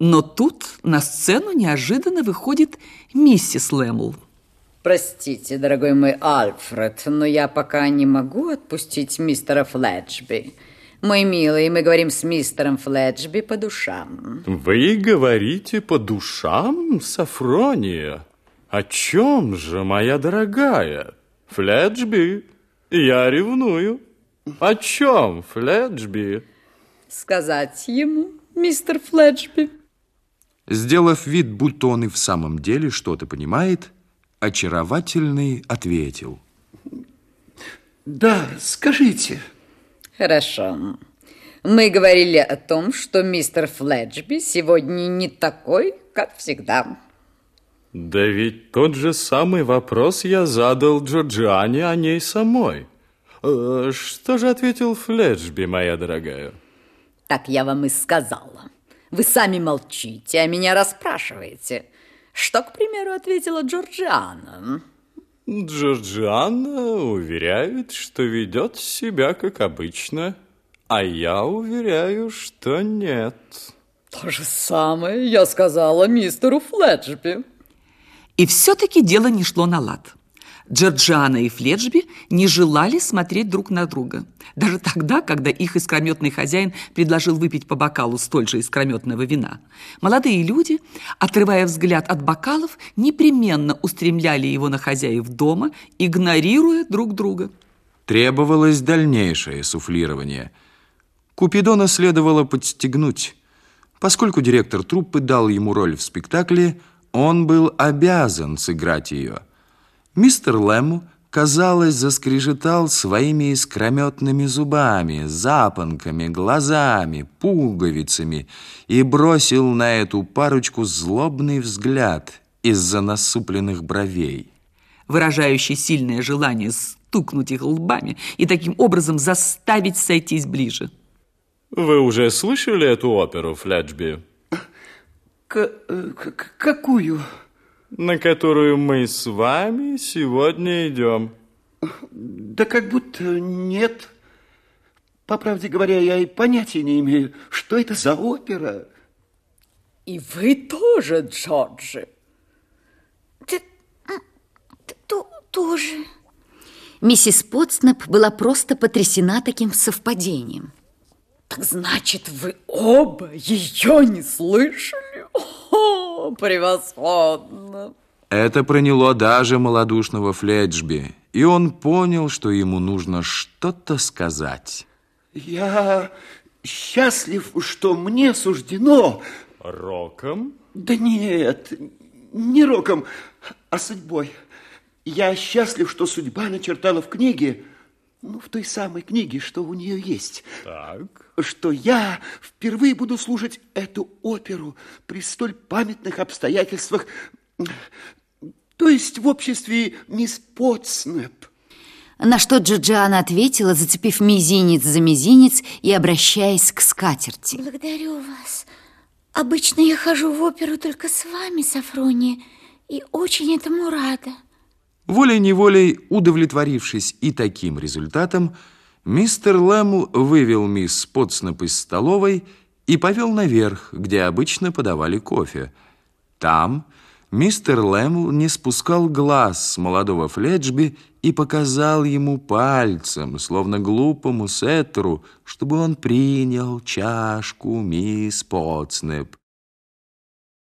Но тут на сцену неожиданно выходит миссис Лэмл. Простите, дорогой мой Альфред, но я пока не могу отпустить мистера Флетчби. Мой милый, мы говорим с мистером Флетчби по душам. Вы говорите по душам, Сафрония? О чем же, моя дорогая? Флетчби, я ревную. О чем, Флетчби? Сказать ему, мистер Флетчби. Сделав вид, будто он и в самом деле что-то понимает, очаровательный ответил. Да, скажите. Хорошо. Мы говорили о том, что мистер Флетчби сегодня не такой, как всегда. Да ведь тот же самый вопрос я задал Джорджиане о ней самой. Э, что же ответил Флетчби, моя дорогая? Так я вам и сказала. Вы сами молчите, а меня расспрашиваете. Что, к примеру, ответила Джорджиана? Джорджиана уверяет, что ведет себя как обычно, а я уверяю, что нет. То же самое я сказала мистеру Фледжби. И все-таки дело не шло на лад. Джорджиана и Фледжби не желали смотреть друг на друга. Даже тогда, когда их искрометный хозяин предложил выпить по бокалу столь же искрометного вина. Молодые люди, отрывая взгляд от бокалов, непременно устремляли его на хозяев дома, игнорируя друг друга. Требовалось дальнейшее суфлирование. Купидона следовало подстегнуть. Поскольку директор труппы дал ему роль в спектакле, он был обязан сыграть ее – Мистер Лэм, казалось, заскрежетал своими искрометными зубами, запонками, глазами, пуговицами и бросил на эту парочку злобный взгляд из-за насупленных бровей. Выражающий сильное желание стукнуть их лбами и таким образом заставить сойтись ближе. Вы уже слышали эту оперу, Флетчби? К э, какую? На которую мы с вами сегодня идем. Да как будто нет. По правде говоря, я и понятия не имею, что это за опера. И вы тоже, Джорджи. Ты, ты тоже. Миссис Потснеп была просто потрясена таким совпадением. Так значит, вы оба ее не слышали? О, превосходно! Это проняло даже малодушного Фледжби, и он понял, что ему нужно что-то сказать. Я счастлив, что мне суждено... Роком? Да нет, не роком, а судьбой. Я счастлив, что судьба начертала в книге ну, в той самой книге, что у нее есть. Так. Что я впервые буду слушать эту оперу при столь памятных обстоятельствах, то есть в обществе мисс Потснеп. На что Джорджиана ответила, зацепив мизинец за мизинец и обращаясь к скатерти. Благодарю вас. Обычно я хожу в оперу только с вами, Сафрония, и очень этому рада. Волей-неволей, удовлетворившись и таким результатом, мистер Лэм вывел мисс Потснеп из столовой и повел наверх, где обычно подавали кофе. Там мистер Лэм не спускал глаз с молодого Фледжби и показал ему пальцем, словно глупому сеттеру, чтобы он принял чашку мисс Потснеп.